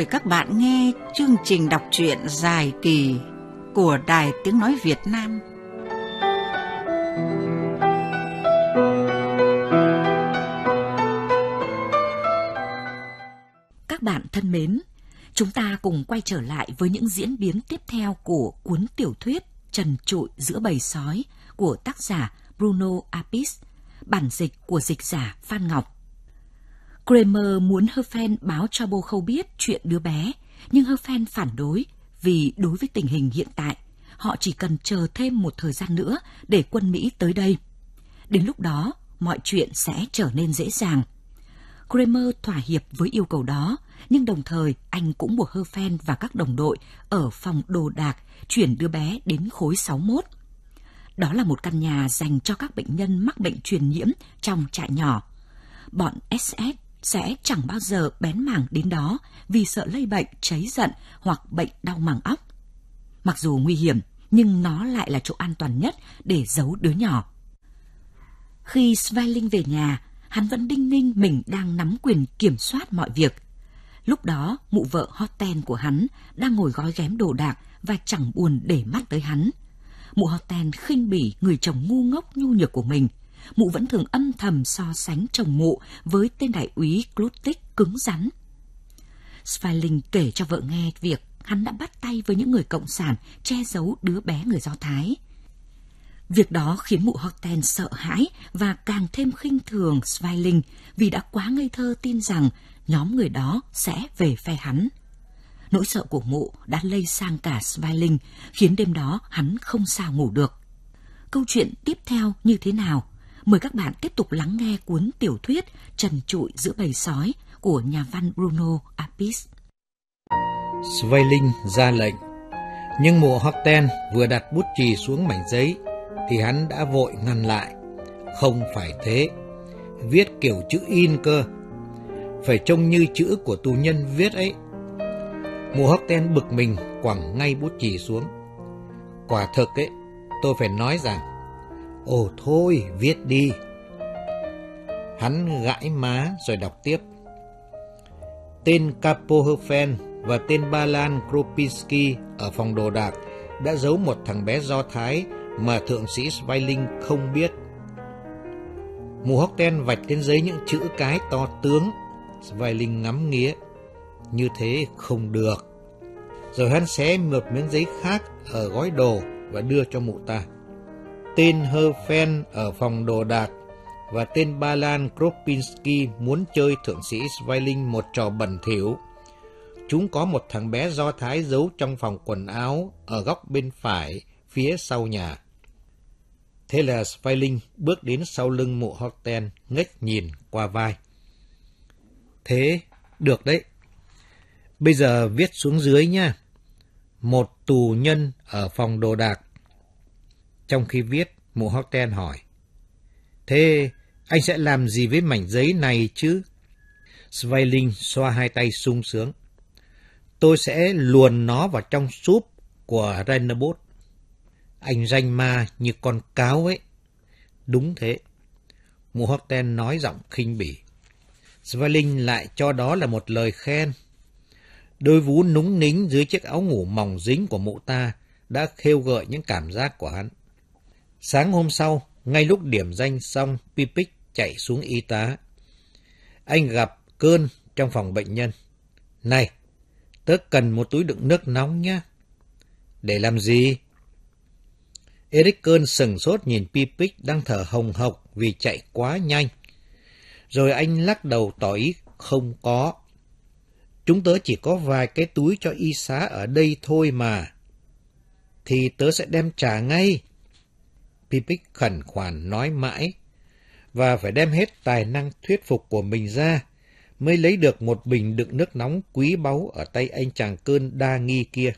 mời các bạn nghe chương trình đọc truyện dài kỳ của Đài Tiếng Nói Việt Nam. Các bạn thân mến, chúng ta cùng quay trở lại với những diễn biến tiếp theo của cuốn tiểu thuyết Trần trụi giữa bầy sói của tác giả Bruno Apis, bản dịch của dịch giả Phan Ngọc. Kramer muốn Herfen báo cho bô khâu biết chuyện đứa bé, nhưng Herfen phản đối vì đối với tình hình hiện tại, họ chỉ cần chờ thêm một thời gian nữa để quân Mỹ tới đây. Đến lúc đó, mọi chuyện sẽ trở nên dễ dàng. Kramer thỏa hiệp với yêu cầu đó, nhưng đồng thời anh cũng buộc Herfen và các đồng đội ở phòng đồ đạc chuyển đứa bé đến khối 61. Đó là một căn nhà dành cho các bệnh nhân mắc bệnh truyền nhiễm trong trại nhỏ. Bọn SS sẽ chẳng bao giờ bén mảng đến đó vì sợ lây bệnh cháy giận hoặc bệnh đau màng óc. Mặc dù nguy hiểm, nhưng nó lại là chỗ an toàn nhất để giấu đứa nhỏ. Khi Sveiling về nhà, hắn vẫn đinh ninh mình đang nắm quyền kiểm soát mọi việc. Lúc đó, mụ vợ Horten của hắn đang ngồi gói ghém đồ đạc và chẳng buồn để mắt tới hắn. Mụ Horten khinh bỉ người chồng ngu ngốc nhu nhược của mình – mụ vẫn thường âm thầm so sánh chồng mụ với tên đại úy Glutik cứng rắn. Sveiling kể cho vợ nghe việc hắn đã bắt tay với những người cộng sản che giấu đứa bé người Do Thái. Việc đó khiến mụ Horten sợ hãi và càng thêm khinh thường Sveiling vì đã quá ngây thơ tin rằng nhóm người đó sẽ về phe hắn. Nỗi sợ của mụ đã lây sang cả Sveiling, khiến đêm đó hắn không sao ngủ được. Câu chuyện tiếp theo như thế nào Mời các bạn tiếp tục lắng nghe cuốn tiểu thuyết Trần trụi giữa bầy sói của nhà văn Bruno Apis. Sveiling ra lệnh, nhưng mụ Horten vừa đặt bút chì xuống mảnh giấy thì hắn đã vội ngăn lại. Không phải thế, viết kiểu chữ in cơ, phải trông như chữ của tù nhân viết ấy. Mụ Horten bực mình quẳng ngay bút chì xuống. Quả thực ấy, tôi phải nói rằng Ồ thôi, viết đi. Hắn gãi má rồi đọc tiếp. Tên Kapohofen và tên Ba Lan Kropinski ở phòng đồ đạc đã giấu một thằng bé Do Thái mà thượng sĩ Sveiling không biết. Mù hóc đen vạch trên giấy những chữ cái to tướng. Sveiling ngắm nghía. Như thế không được. Rồi hắn xé một miếng giấy khác ở gói đồ và đưa cho mụ ta tên Herfen ở phòng đồ đạc và tên Ba Lan Kropinski muốn chơi thượng sĩ Sveiling một trò bẩn thỉu. Chúng có một thằng bé Do Thái giấu trong phòng quần áo ở góc bên phải, phía sau nhà. Thế là Sveiling bước đến sau lưng mụ Horten, ngách nhìn qua vai. Thế, được đấy. Bây giờ viết xuống dưới nha. Một tù nhân ở phòng đồ đạc trong khi viết, mụ Horten hỏi. Thế anh sẽ làm gì với mảnh giấy này chứ? Sveiling xoa hai tay sung sướng. Tôi sẽ luồn nó vào trong súp của Rennerbot. Anh danh ma như con cáo ấy. Đúng thế. Mụ Horten nói giọng khinh bỉ. Sveiling lại cho đó là một lời khen. Đôi vú núng nính dưới chiếc áo ngủ mỏng dính của mụ ta đã khêu gợi những cảm giác của hắn. Sáng hôm sau, ngay lúc điểm danh xong, Pipic chạy xuống y tá. Anh gặp cơn trong phòng bệnh nhân. Này, tớ cần một túi đựng nước nóng nhé. Để làm gì? Eric Cơn sừng sốt nhìn Pipic đang thở hồng hộc vì chạy quá nhanh. Rồi anh lắc đầu tỏ ý không có. Chúng tớ chỉ có vài cái túi cho y xá ở đây thôi mà. Thì tớ sẽ đem trả ngay. Pipic khẩn khoản nói mãi, và phải đem hết tài năng thuyết phục của mình ra, mới lấy được một bình đựng nước nóng quý báu ở tay anh chàng cơn đa nghi kia.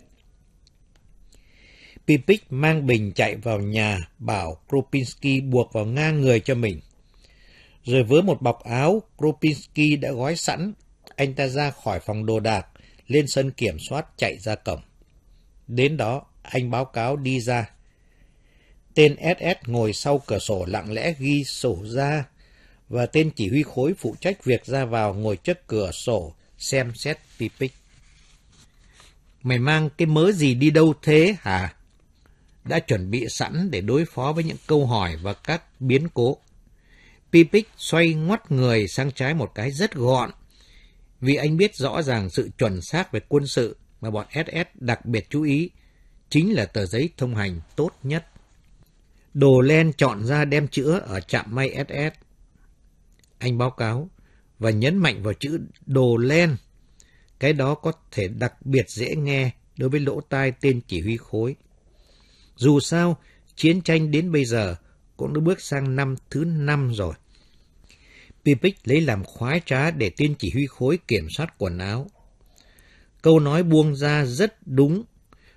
Pipic mang bình chạy vào nhà, bảo Kropinski buộc vào ngang người cho mình. Rồi với một bọc áo, Kropinski đã gói sẵn, anh ta ra khỏi phòng đồ đạc, lên sân kiểm soát chạy ra cổng. Đến đó, anh báo cáo đi ra. Tên SS ngồi sau cửa sổ lặng lẽ ghi sổ ra, và tên chỉ huy khối phụ trách việc ra vào ngồi trước cửa sổ xem xét Pipic. Mày mang cái mớ gì đi đâu thế hả? Đã chuẩn bị sẵn để đối phó với những câu hỏi và các biến cố. Pipic xoay ngoắt người sang trái một cái rất gọn, vì anh biết rõ ràng sự chuẩn xác về quân sự mà bọn SS đặc biệt chú ý chính là tờ giấy thông hành tốt nhất. Đồ len chọn ra đem chữa ở trạm may SS. Anh báo cáo và nhấn mạnh vào chữ đồ len. Cái đó có thể đặc biệt dễ nghe đối với lỗ tai tên chỉ huy khối. Dù sao, chiến tranh đến bây giờ cũng đã bước sang năm thứ năm rồi. Pipic lấy làm khoái trá để tên chỉ huy khối kiểm soát quần áo. Câu nói buông ra rất đúng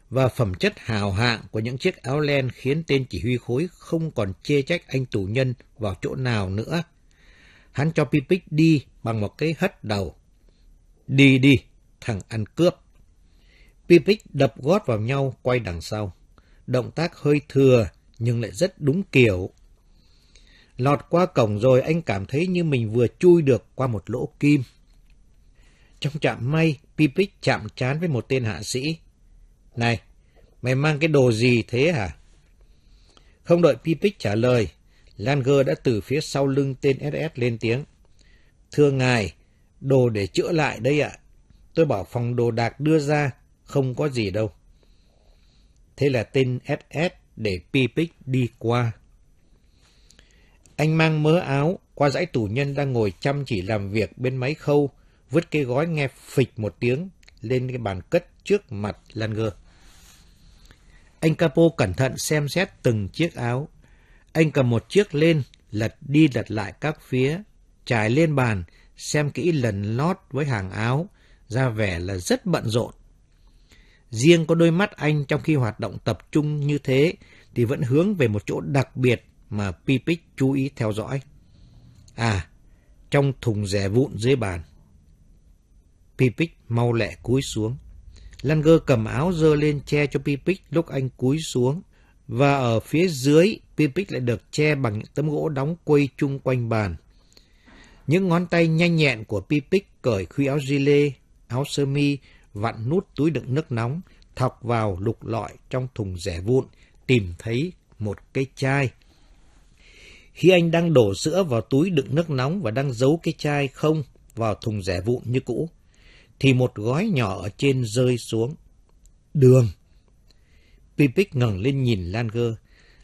và phẩm chất hào hạng của những chiếc áo len khiến tên chỉ huy khối không còn chê trách anh tù nhân vào chỗ nào nữa. Hắn cho Pipic đi bằng một cái hất đầu. Đi đi, thằng ăn cướp. Pipic đập gót vào nhau quay đằng sau. Động tác hơi thừa nhưng lại rất đúng kiểu. Lọt qua cổng rồi anh cảm thấy như mình vừa chui được qua một lỗ kim. Trong trạm may, Pipic chạm chán với một tên hạ sĩ. Này, mày mang cái đồ gì thế hả? Không đợi Pipic trả lời, Langer đã từ phía sau lưng tên SS lên tiếng. Thưa ngài, đồ để chữa lại đây ạ. Tôi bảo phòng đồ đạc đưa ra, không có gì đâu. Thế là tên SS để Pipic đi qua. Anh mang mớ áo qua dãy tù nhân đang ngồi chăm chỉ làm việc bên máy khâu, vứt cái gói nghe phịch một tiếng lên cái bàn cất trước mặt Langer. Anh Capo cẩn thận xem xét từng chiếc áo. Anh cầm một chiếc lên, lật đi lật lại các phía, trải lên bàn, xem kỹ lần lót với hàng áo, ra vẻ là rất bận rộn. Riêng có đôi mắt anh trong khi hoạt động tập trung như thế thì vẫn hướng về một chỗ đặc biệt mà Pipic chú ý theo dõi. À, trong thùng rẻ vụn dưới bàn. Pipic mau lẹ cúi xuống. Langer cầm áo dơ lên che cho Pipic lúc anh cúi xuống. Và ở phía dưới, Pipic lại được che bằng những tấm gỗ đóng quây chung quanh bàn. Những ngón tay nhanh nhẹn của Pipic cởi khuy áo gilet, áo sơ mi, vặn nút túi đựng nước nóng, thọc vào lục lọi trong thùng rẻ vụn, tìm thấy một cái chai. Khi anh đang đổ sữa vào túi đựng nước nóng và đang giấu cái chai không vào thùng rẻ vụn như cũ, thì một gói nhỏ ở trên rơi xuống. Đường! Pipic ngẩng lên nhìn Langer.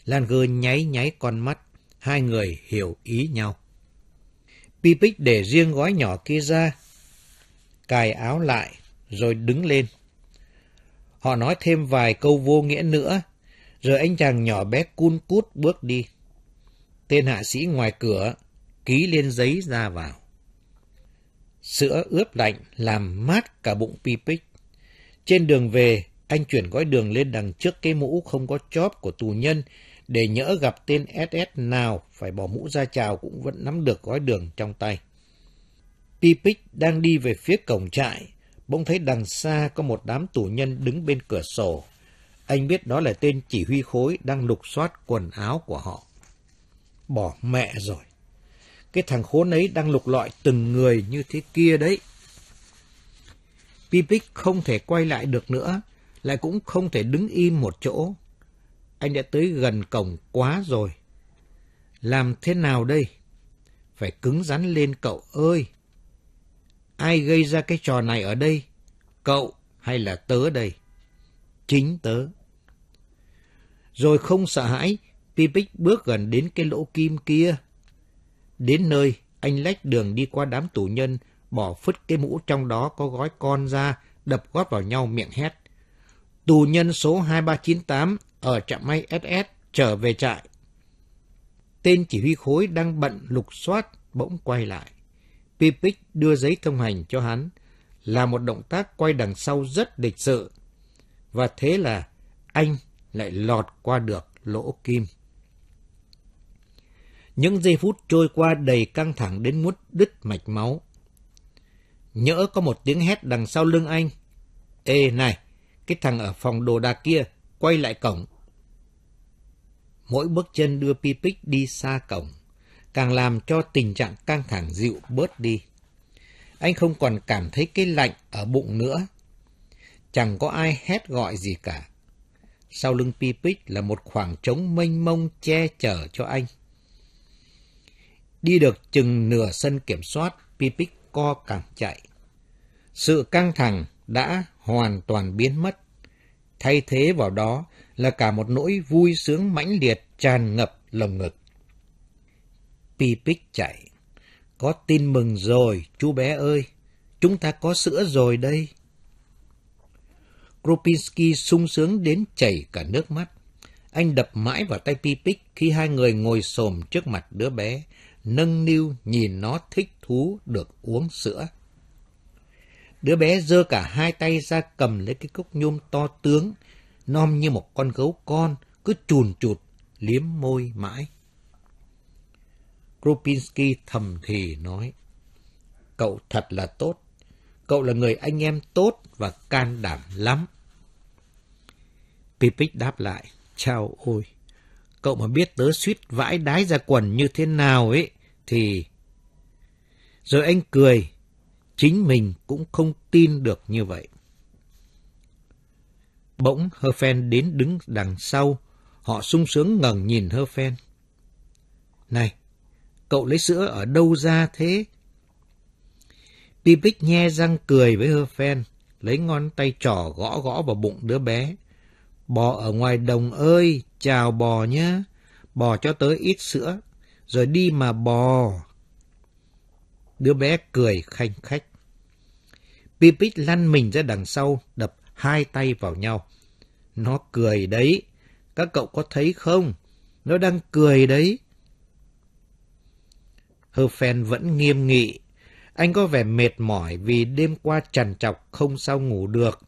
Langer nháy nháy con mắt. Hai người hiểu ý nhau. Pipic để riêng gói nhỏ kia ra, cài áo lại, rồi đứng lên. Họ nói thêm vài câu vô nghĩa nữa, rồi anh chàng nhỏ bé cun cút bước đi. Tên hạ sĩ ngoài cửa ký lên giấy ra vào. Sữa ướp lạnh làm mát cả bụng Pipic. Trên đường về, anh chuyển gói đường lên đằng trước cái mũ không có chóp của tù nhân để nhỡ gặp tên SS nào phải bỏ mũ ra chào cũng vẫn nắm được gói đường trong tay. Pipic đang đi về phía cổng trại, bỗng thấy đằng xa có một đám tù nhân đứng bên cửa sổ. Anh biết đó là tên chỉ huy khối đang lục soát quần áo của họ. Bỏ mẹ rồi. Cái thằng khốn ấy đang lục lọi từng người như thế kia đấy. Pipic không thể quay lại được nữa, lại cũng không thể đứng im một chỗ. Anh đã tới gần cổng quá rồi. Làm thế nào đây? Phải cứng rắn lên cậu ơi! Ai gây ra cái trò này ở đây? Cậu hay là tớ đây? Chính tớ. Rồi không sợ hãi, Pipic bước gần đến cái lỗ kim kia. Đến nơi, anh lách đường đi qua đám tù nhân, bỏ phứt cái mũ trong đó có gói con ra, đập gót vào nhau miệng hét. Tù nhân số 2398 ở trạm may SS trở về trại. Tên chỉ huy khối đang bận lục soát bỗng quay lại. Pipic đưa giấy thông hành cho hắn, là một động tác quay đằng sau rất lịch sự. Và thế là anh lại lọt qua được lỗ kim. Những giây phút trôi qua đầy căng thẳng đến muốn đứt mạch máu. Nhỡ có một tiếng hét đằng sau lưng anh. Ê này, cái thằng ở phòng đồ đạc kia, quay lại cổng. Mỗi bước chân đưa Pipic đi xa cổng, càng làm cho tình trạng căng thẳng dịu bớt đi. Anh không còn cảm thấy cái lạnh ở bụng nữa. Chẳng có ai hét gọi gì cả. Sau lưng Pipic là một khoảng trống mênh mông che chở cho anh. Đi được chừng nửa sân kiểm soát, Pipic co cẳng chạy. Sự căng thẳng đã hoàn toàn biến mất. Thay thế vào đó là cả một nỗi vui sướng mãnh liệt tràn ngập lồng ngực. Pipic chạy. Có tin mừng rồi, chú bé ơi. Chúng ta có sữa rồi đây. Kropinski sung sướng đến chảy cả nước mắt. Anh đập mãi vào tay Pipic khi hai người ngồi xổm trước mặt đứa bé, nâng niu nhìn nó thích thú được uống sữa. Đứa bé giơ cả hai tay ra cầm lấy cái cốc nhôm to tướng, nom như một con gấu con, cứ chùn chụt, liếm môi mãi. Kropinski thầm thì nói, Cậu thật là tốt, cậu là người anh em tốt và can đảm lắm. Pipic đáp lại, chào ôi, cậu mà biết tớ suýt vãi đái ra quần như thế nào ấy, thì... Rồi anh cười, chính mình cũng không tin được như vậy. Bỗng hơ phen đến đứng đằng sau, họ sung sướng ngẩng nhìn hơ phen Này, cậu lấy sữa ở đâu ra thế? Pipic nhe răng cười với hơ phen lấy ngón tay trỏ gõ gõ vào bụng đứa bé. Bò ở ngoài đồng ơi, chào bò nhé, bò cho tới ít sữa, rồi đi mà bò. Đứa bé cười khanh khách. pipit lăn mình ra đằng sau, đập hai tay vào nhau. Nó cười đấy, các cậu có thấy không? Nó đang cười đấy. Herfen vẫn nghiêm nghị. Anh có vẻ mệt mỏi vì đêm qua trằn trọc không sao ngủ được.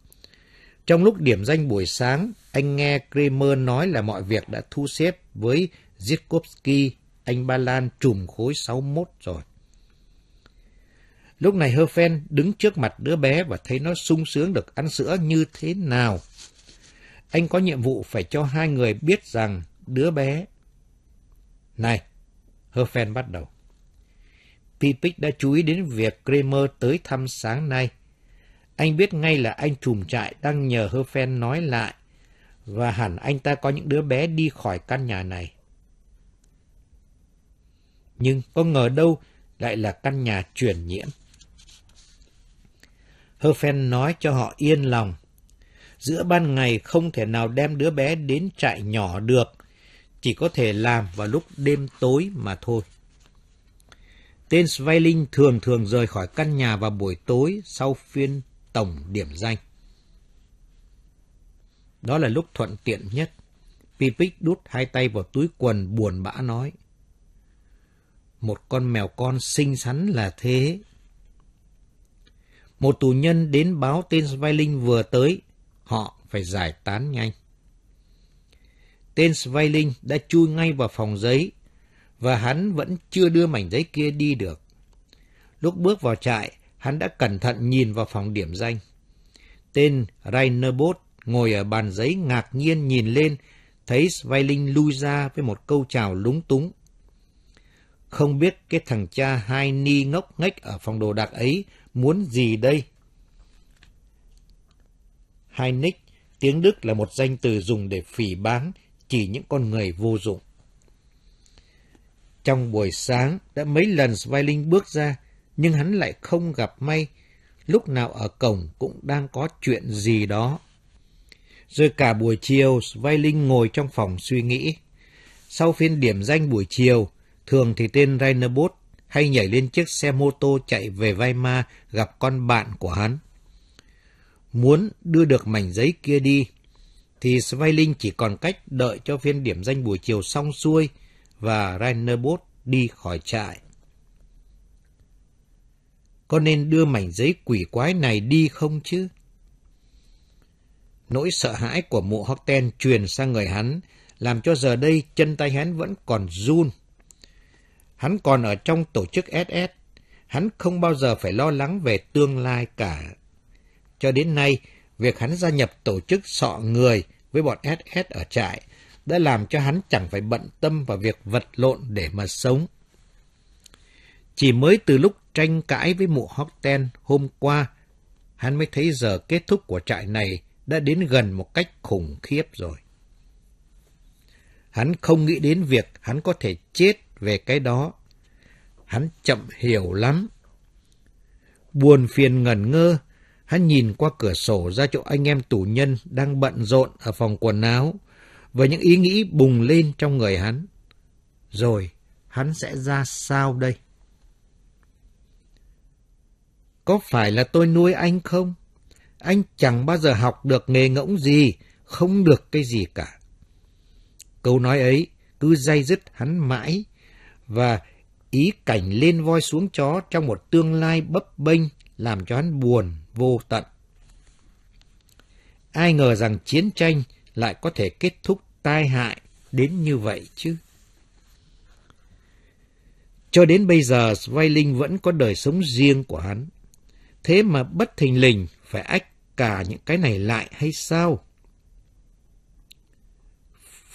Trong lúc điểm danh buổi sáng, anh nghe Kramer nói là mọi việc đã thu xếp với Zitkovsky, anh Ba Lan trùm khối 61 rồi. Lúc này Herfen đứng trước mặt đứa bé và thấy nó sung sướng được ăn sữa như thế nào. Anh có nhiệm vụ phải cho hai người biết rằng đứa bé... Này, Herfen bắt đầu. Pipic đã chú ý đến việc Kramer tới thăm sáng nay. Anh biết ngay là anh trùm trại đang nhờ hơ phen nói lại, và hẳn anh ta có những đứa bé đi khỏi căn nhà này. Nhưng có ngờ đâu lại là căn nhà truyền nhiễm. hơ phen nói cho họ yên lòng. Giữa ban ngày không thể nào đem đứa bé đến trại nhỏ được, chỉ có thể làm vào lúc đêm tối mà thôi. Tên Sveiling thường thường rời khỏi căn nhà vào buổi tối sau phiên tổng điểm danh. Đó là lúc thuận tiện nhất. Pipic đút hai tay vào túi quần buồn bã nói. Một con mèo con xinh xắn là thế. Một tù nhân đến báo tên Sveiling vừa tới, họ phải giải tán nhanh. Tên Sveiling đã chui ngay vào phòng giấy, và hắn vẫn chưa đưa mảnh giấy kia đi được. Lúc bước vào trại, hắn đã cẩn thận nhìn vào phòng điểm danh. Tên Rainerbos ngồi ở bàn giấy ngạc nhiên nhìn lên, thấy Sveiling lui ra với một câu chào lúng túng. Không biết cái thằng cha hai ni ngốc nghếch ở phòng đồ đạc ấy muốn gì đây? Hai nick, tiếng Đức là một danh từ dùng để phỉ báng, chỉ những con người vô dụng. Trong buổi sáng, đã mấy lần Sveiling bước ra, nhưng hắn lại không gặp may. Lúc nào ở cổng cũng đang có chuyện gì đó. Rồi cả buổi chiều, Sveiling ngồi trong phòng suy nghĩ. Sau phiên điểm danh buổi chiều, thường thì tên Rainerbos hay nhảy lên chiếc xe mô tô chạy về Weimar gặp con bạn của hắn. Muốn đưa được mảnh giấy kia đi, thì Sveiling chỉ còn cách đợi cho phiên điểm danh buổi chiều xong xuôi và Rainerbos đi khỏi trại. Có nên đưa mảnh giấy quỷ quái này đi không chứ? Nỗi sợ hãi của mụ Horten truyền sang người hắn, làm cho giờ đây chân tay hắn vẫn còn run. Hắn còn ở trong tổ chức SS, hắn không bao giờ phải lo lắng về tương lai cả. Cho đến nay, việc hắn gia nhập tổ chức sọ người với bọn SS ở trại đã làm cho hắn chẳng phải bận tâm vào việc vật lộn để mà sống. Chỉ mới từ lúc tranh cãi với mụ Horten hôm qua, hắn mới thấy giờ kết thúc của trại này đã đến gần một cách khủng khiếp rồi. Hắn không nghĩ đến việc hắn có thể chết về cái đó. Hắn chậm hiểu lắm. Buồn phiền ngẩn ngơ, hắn nhìn qua cửa sổ ra chỗ anh em tù nhân đang bận rộn ở phòng quần áo, và những ý nghĩ bùng lên trong người hắn. Rồi, hắn sẽ ra sao đây? Có phải là tôi nuôi anh không? Anh chẳng bao giờ học được nghề ngỗng gì, không được cái gì cả. Câu nói ấy cứ dây dứt hắn mãi, và ý cảnh lên voi xuống chó trong một tương lai bấp bênh làm cho hắn buồn vô tận. Ai ngờ rằng chiến tranh lại có thể kết thúc tai hại đến như vậy chứ? Cho đến bây giờ, Sveiling vẫn có đời sống riêng của hắn. Thế mà bất thình lình phải ách cả những cái này lại hay sao?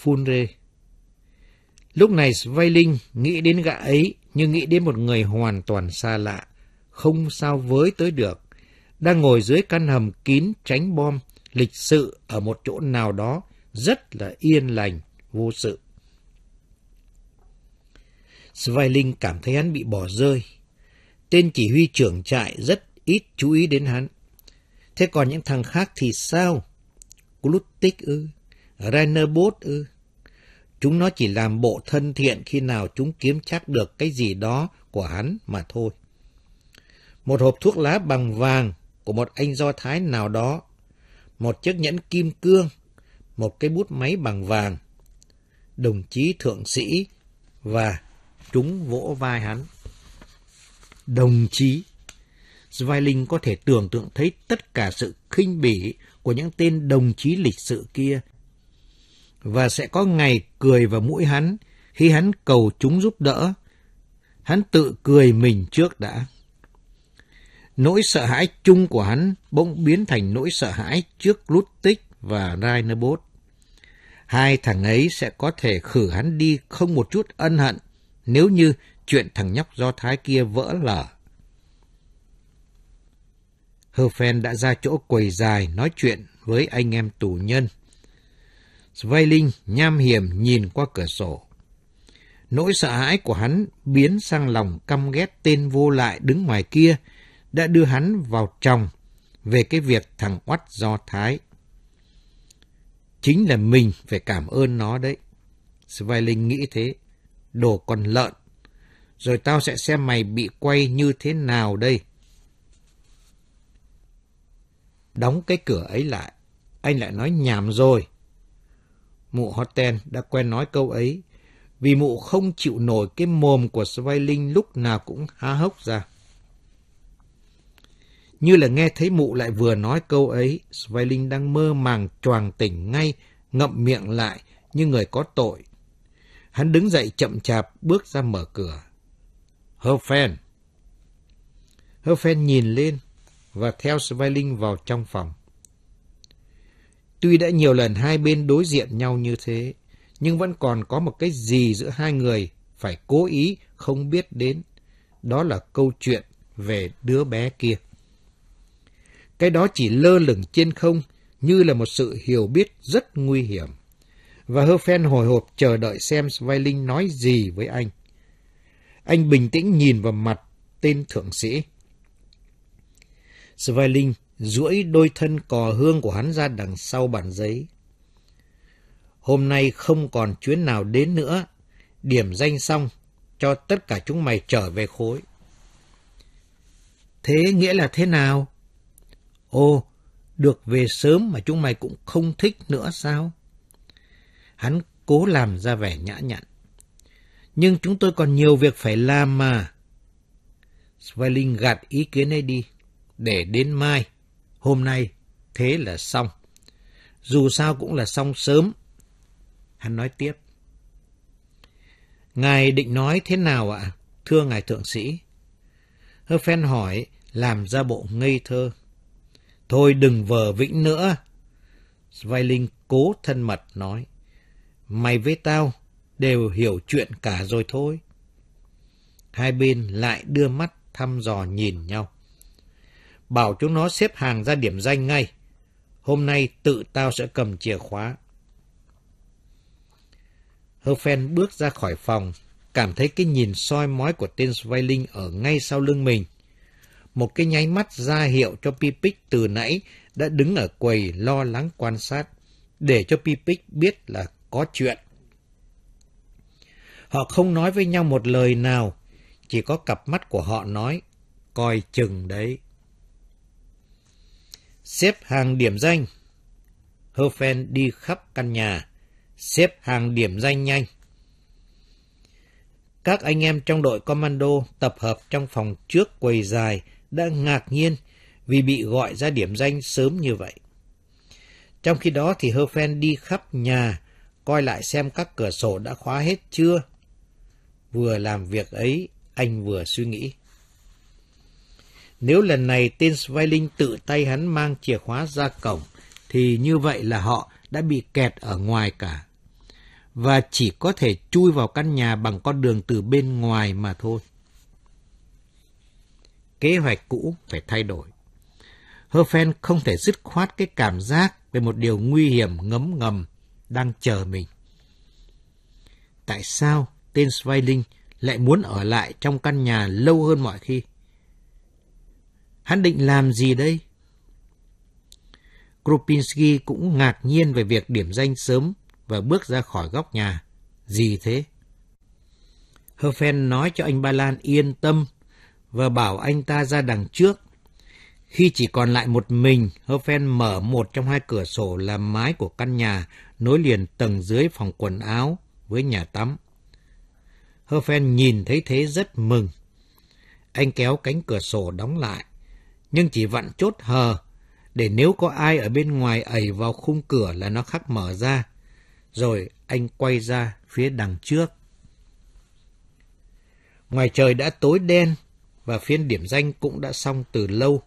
Funre Lúc này Sveiling nghĩ đến gã ấy như nghĩ đến một người hoàn toàn xa lạ, không sao với tới được, đang ngồi dưới căn hầm kín tránh bom, lịch sự ở một chỗ nào đó rất là yên lành, vô sự. Sveiling cảm thấy hắn bị bỏ rơi. Tên chỉ huy trưởng trại rất ít chú ý đến hắn. Thế còn những thằng khác thì sao? Glutik ư? Rainerbos ư? Chúng nó chỉ làm bộ thân thiện khi nào chúng kiếm chắc được cái gì đó của hắn mà thôi. Một hộp thuốc lá bằng vàng của một anh Do Thái nào đó, một chiếc nhẫn kim cương, một cái bút máy bằng vàng, đồng chí thượng sĩ và chúng vỗ vai hắn. Đồng chí, Zweiling có thể tưởng tượng thấy tất cả sự khinh bỉ của những tên đồng chí lịch sự kia và sẽ có ngày cười vào mũi hắn, khi hắn cầu chúng giúp đỡ. Hắn tự cười mình trước đã. Nỗi sợ hãi chung của hắn bỗng biến thành nỗi sợ hãi trước Lutic và Rainerbos. Hai thằng ấy sẽ có thể khử hắn đi không một chút ân hận, nếu như chuyện thằng nhóc Do Thái kia vỡ lở. Herfen đã ra chỗ quầy dài nói chuyện với anh em tù nhân. Sveiling nham hiểm nhìn qua cửa sổ. Nỗi sợ hãi của hắn biến sang lòng căm ghét tên vô lại đứng ngoài kia đã đưa hắn vào trong về cái việc thằng oắt do Thái. Chính là mình phải cảm ơn nó đấy. Sveiling nghĩ thế. Đồ con lợn. Rồi tao sẽ xem mày bị quay như thế nào đây. Đóng cái cửa ấy lại. Anh lại nói nhảm rồi. Mụ Horten đã quen nói câu ấy, vì mụ không chịu nổi cái mồm của Sveiling lúc nào cũng há hốc ra. Như là nghe thấy mụ lại vừa nói câu ấy, Sveiling đang mơ màng choàng tỉnh ngay, ngậm miệng lại như người có tội. Hắn đứng dậy chậm chạp bước ra mở cửa. Herfen. Herfen nhìn lên và theo Smiling vào trong phòng. Tuy đã nhiều lần hai bên đối diện nhau như thế, nhưng vẫn còn có một cái gì giữa hai người phải cố ý không biết đến. Đó là câu chuyện về đứa bé kia. Cái đó chỉ lơ lửng trên không như là một sự hiểu biết rất nguy hiểm. Và Hơ Phen hồi hộp chờ đợi xem Sveiling nói gì với anh. Anh bình tĩnh nhìn vào mặt tên thượng sĩ. Sveiling duỗi đôi thân cò hương của hắn ra đằng sau bản giấy. Hôm nay không còn chuyến nào đến nữa, điểm danh xong, cho tất cả chúng mày trở về khối. Thế nghĩa là thế nào? Ô, được về sớm mà chúng mày cũng không thích nữa sao? Hắn cố làm ra vẻ nhã nhặn. Nhưng chúng tôi còn nhiều việc phải làm mà. Sveiling gạt ý kiến ấy đi, để đến mai Hôm nay, thế là xong. Dù sao cũng là xong sớm. Hắn nói tiếp. Ngài định nói thế nào ạ, thưa ngài thượng sĩ? Hơ phen hỏi, làm ra bộ ngây thơ. Thôi đừng vờ vĩnh nữa. Sveiling cố thân mật nói. Mày với tao đều hiểu chuyện cả rồi thôi. Hai bên lại đưa mắt thăm dò nhìn nhau bảo chúng nó xếp hàng ra điểm danh ngay. Hôm nay tự tao sẽ cầm chìa khóa. Herfen bước ra khỏi phòng, cảm thấy cái nhìn soi mói của tên Sveiling ở ngay sau lưng mình. Một cái nháy mắt ra hiệu cho Pipic từ nãy đã đứng ở quầy lo lắng quan sát, để cho Pipic biết là có chuyện. Họ không nói với nhau một lời nào, chỉ có cặp mắt của họ nói, coi chừng đấy. Xếp hàng điểm danh. Herfen đi khắp căn nhà, xếp hàng điểm danh nhanh. Các anh em trong đội commando tập hợp trong phòng trước quầy dài đã ngạc nhiên vì bị gọi ra điểm danh sớm như vậy. Trong khi đó thì Herfen đi khắp nhà, coi lại xem các cửa sổ đã khóa hết chưa. Vừa làm việc ấy, anh vừa suy nghĩ. Nếu lần này tên Sveiling tự tay hắn mang chìa khóa ra cổng, thì như vậy là họ đã bị kẹt ở ngoài cả. Và chỉ có thể chui vào căn nhà bằng con đường từ bên ngoài mà thôi. Kế hoạch cũ phải thay đổi. Herfen không thể dứt khoát cái cảm giác về một điều nguy hiểm ngấm ngầm đang chờ mình. Tại sao tên Sveiling lại muốn ở lại trong căn nhà lâu hơn mọi khi? Hắn định làm gì đây? Kropinski cũng ngạc nhiên về việc điểm danh sớm và bước ra khỏi góc nhà. Gì thế? Herfen nói cho anh Ba Lan yên tâm và bảo anh ta ra đằng trước. Khi chỉ còn lại một mình, Herfen mở một trong hai cửa sổ làm mái của căn nhà nối liền tầng dưới phòng quần áo với nhà tắm. Herfen nhìn thấy thế rất mừng. Anh kéo cánh cửa sổ đóng lại, nhưng chỉ vặn chốt hờ, để nếu có ai ở bên ngoài ẩy vào khung cửa là nó khắc mở ra. Rồi anh quay ra phía đằng trước. Ngoài trời đã tối đen và phiên điểm danh cũng đã xong từ lâu.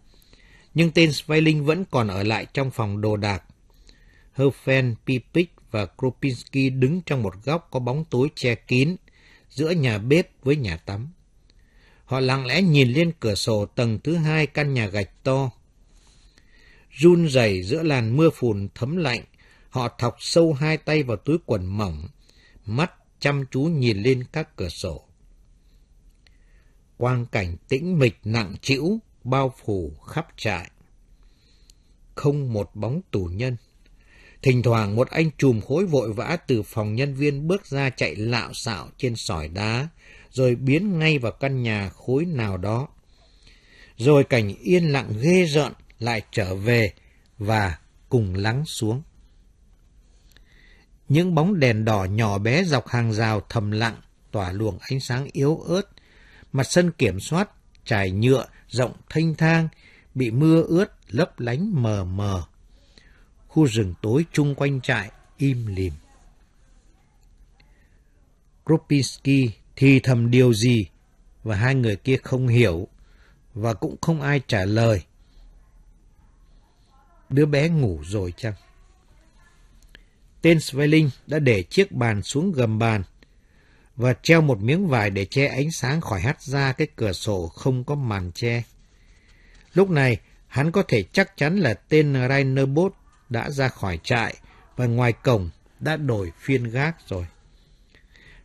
Nhưng tên Sveiling vẫn còn ở lại trong phòng đồ đạc. Herfen, Pipik và Kropinski đứng trong một góc có bóng tối che kín, giữa nhà bếp với nhà tắm. Họ lặng lẽ nhìn lên cửa sổ tầng thứ hai căn nhà gạch to. Run rẩy giữa làn mưa phùn thấm lạnh, họ thọc sâu hai tay vào túi quần mỏng, mắt chăm chú nhìn lên các cửa sổ. Quang cảnh tĩnh mịch nặng trĩu bao phủ khắp trại. Không một bóng tù nhân. Thỉnh thoảng một anh chùm khối vội vã từ phòng nhân viên bước ra chạy lạo xạo trên sỏi đá, rồi biến ngay vào căn nhà khối nào đó. Rồi cảnh yên lặng ghê rợn lại trở về và cùng lắng xuống. Những bóng đèn đỏ nhỏ bé dọc hàng rào thầm lặng, tỏa luồng ánh sáng yếu ớt. Mặt sân kiểm soát, trải nhựa, rộng thanh thang, bị mưa ướt, lấp lánh mờ mờ. Khu rừng tối chung quanh trại, im lìm. Kropinski thì thầm điều gì và hai người kia không hiểu và cũng không ai trả lời. Đứa bé ngủ rồi chăng? Tên Sveiling đã để chiếc bàn xuống gầm bàn và treo một miếng vải để che ánh sáng khỏi hắt ra cái cửa sổ không có màn che. Lúc này, hắn có thể chắc chắn là tên Rainerbot đã ra khỏi trại và ngoài cổng đã đổi phiên gác rồi.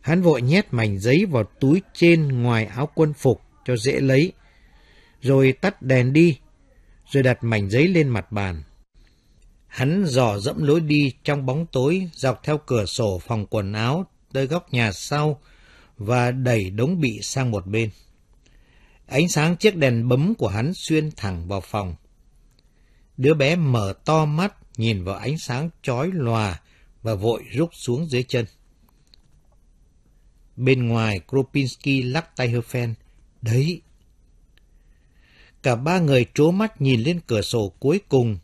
Hắn vội nhét mảnh giấy vào túi trên ngoài áo quân phục cho dễ lấy, rồi tắt đèn đi, rồi đặt mảnh giấy lên mặt bàn. Hắn dò dẫm lối đi trong bóng tối dọc theo cửa sổ phòng quần áo tới góc nhà sau và đẩy đống bị sang một bên. Ánh sáng chiếc đèn bấm của hắn xuyên thẳng vào phòng. Đứa bé mở to mắt nhìn vào ánh sáng chói lòa và vội rút xuống dưới chân. Bên ngoài, Kropinski lắc tay Herfen. Đấy! Cả ba người trố mắt nhìn lên cửa sổ cuối cùng.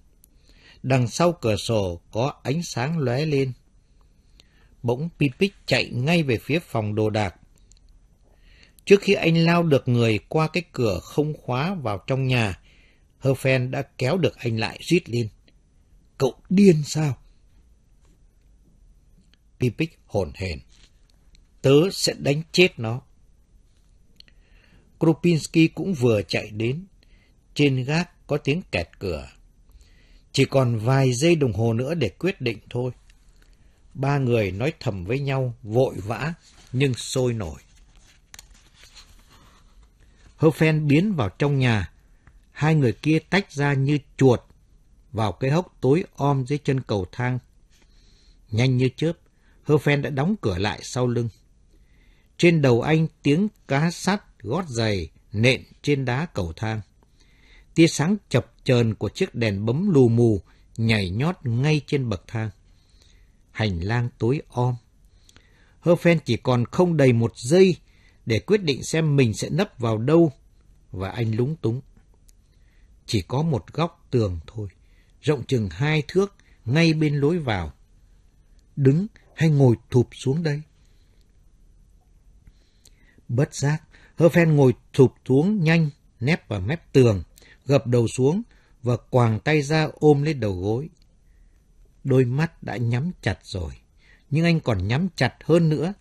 Đằng sau cửa sổ có ánh sáng lóe lên. Bỗng Pipic chạy ngay về phía phòng đồ đạc. Trước khi anh lao được người qua cái cửa không khóa vào trong nhà, Herfen đã kéo được anh lại rít lên. Cậu điên sao? Pipic hồn hển tớ sẽ đánh chết nó. Kropinski cũng vừa chạy đến. trên gác có tiếng kẹt cửa. Chỉ còn vài giây đồng hồ nữa để quyết định thôi. Ba người nói thầm với nhau, vội vã, nhưng sôi nổi. Hơ phen biến vào trong nhà. Hai người kia tách ra như chuột vào cái hốc tối om dưới chân cầu thang. Nhanh như chớp, Hơ phen đã đóng cửa lại sau lưng. Trên đầu anh tiếng cá sắt gót giày nện trên đá cầu thang. Tia sáng chập chờn của chiếc đèn bấm lù mù nhảy nhót ngay trên bậc thang. Hành lang tối om. Hơ phen chỉ còn không đầy một giây để quyết định xem mình sẽ nấp vào đâu, và anh lúng túng. Chỉ có một góc tường thôi, rộng chừng hai thước, ngay bên lối vào. Đứng hay ngồi thụp xuống đây? Bất giác, hơ phen ngồi thụp xuống nhanh, nép vào mép tường, gập đầu xuống và quàng tay ra ôm lấy đầu gối. Đôi mắt đã nhắm chặt rồi, nhưng anh còn nhắm chặt hơn nữa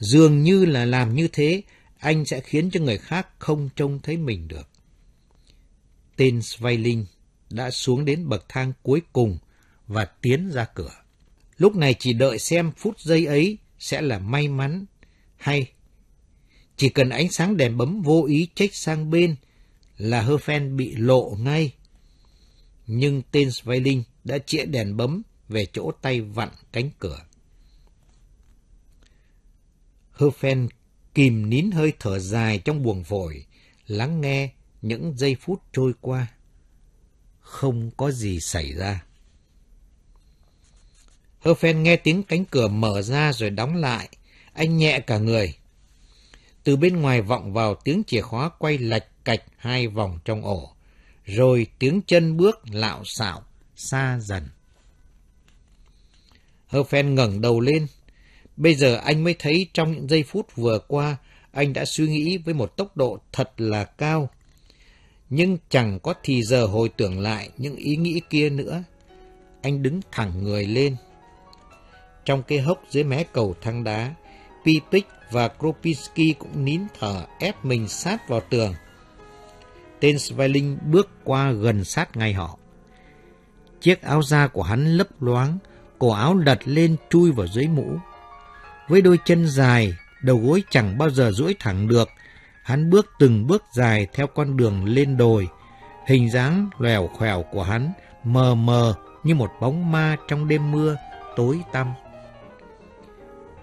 Dường như là làm như thế, anh sẽ khiến cho người khác không trông thấy mình được. Tên Sveiling đã xuống đến bậc thang cuối cùng và tiến ra cửa. Lúc này chỉ đợi xem phút giây ấy sẽ là may mắn hay chỉ cần ánh sáng đèn bấm vô ý trách sang bên là hơ phen bị lộ ngay. Nhưng tên Sveiling đã chĩa đèn bấm về chỗ tay vặn cánh cửa. hơ phen kìm nín hơi thở dài trong buồng phổi, lắng nghe những giây phút trôi qua. Không có gì xảy ra. hơ phen nghe tiếng cánh cửa mở ra rồi đóng lại. Anh nhẹ cả người. Từ bên ngoài vọng vào tiếng chìa khóa quay lạch cạch hai vòng trong ổ. Rồi tiếng chân bước lạo xạo, xa dần. Hơ Phen ngẩng đầu lên, Bây giờ anh mới thấy trong những giây phút vừa qua, anh đã suy nghĩ với một tốc độ thật là cao. Nhưng chẳng có thì giờ hồi tưởng lại những ý nghĩ kia nữa. Anh đứng thẳng người lên. Trong cái hốc dưới mé cầu thang đá, Pipik và Kropinski cũng nín thở ép mình sát vào tường. Tên Sveiling bước qua gần sát ngay họ. Chiếc áo da của hắn lấp loáng, cổ áo lật lên chui vào dưới mũ. Với đôi chân dài, đầu gối chẳng bao giờ duỗi thẳng được, hắn bước từng bước dài theo con đường lên đồi. Hình dáng lèo khèo của hắn mờ mờ như một bóng ma trong đêm mưa tối tăm.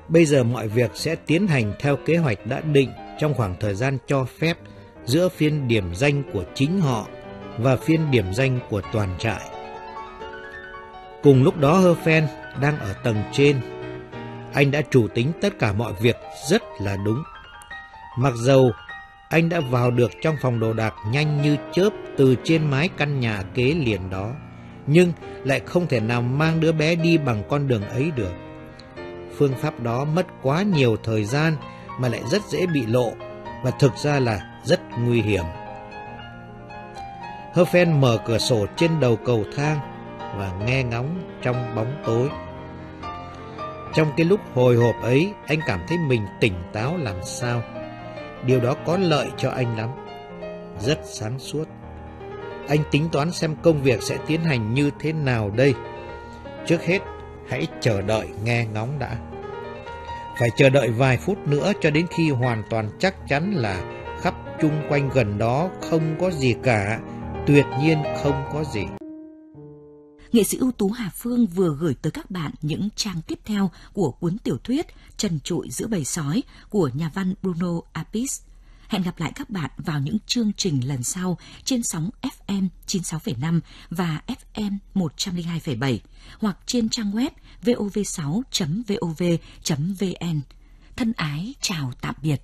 Bây giờ mọi việc sẽ tiến hành theo kế hoạch đã định trong khoảng thời gian cho phép giữa phiên điểm danh của chính họ và phiên điểm danh của toàn trại. Cùng lúc đó Hơ Phen đang ở tầng trên anh đã chủ tính tất cả mọi việc rất là đúng. Mặc dầu anh đã vào được trong phòng đồ đạc nhanh như chớp từ trên mái căn nhà kế liền đó, nhưng lại không thể nào mang đứa bé đi bằng con đường ấy được. Phương pháp đó mất quá nhiều thời gian mà lại rất dễ bị lộ và thực ra là rất nguy hiểm. Herfen mở cửa sổ trên đầu cầu thang và nghe ngóng trong bóng tối. Trong cái lúc hồi hộp ấy, anh cảm thấy mình tỉnh táo làm sao. Điều đó có lợi cho anh lắm. Rất sáng suốt. Anh tính toán xem công việc sẽ tiến hành như thế nào đây. Trước hết, hãy chờ đợi nghe ngóng đã. Phải chờ đợi vài phút nữa cho đến khi hoàn toàn chắc chắn là khắp chung quanh gần đó không có gì cả, tuyệt nhiên không có gì nghệ sĩ ưu tú Hà Phương vừa gửi tới các bạn những trang tiếp theo của cuốn tiểu thuyết Trần trụi giữa bầy sói của nhà văn Bruno Apis. Hẹn gặp lại các bạn vào những chương trình lần sau trên sóng FM 96,5 và FM 102,7 hoặc trên trang web vov6.vov.vn. Thân ái chào tạm biệt.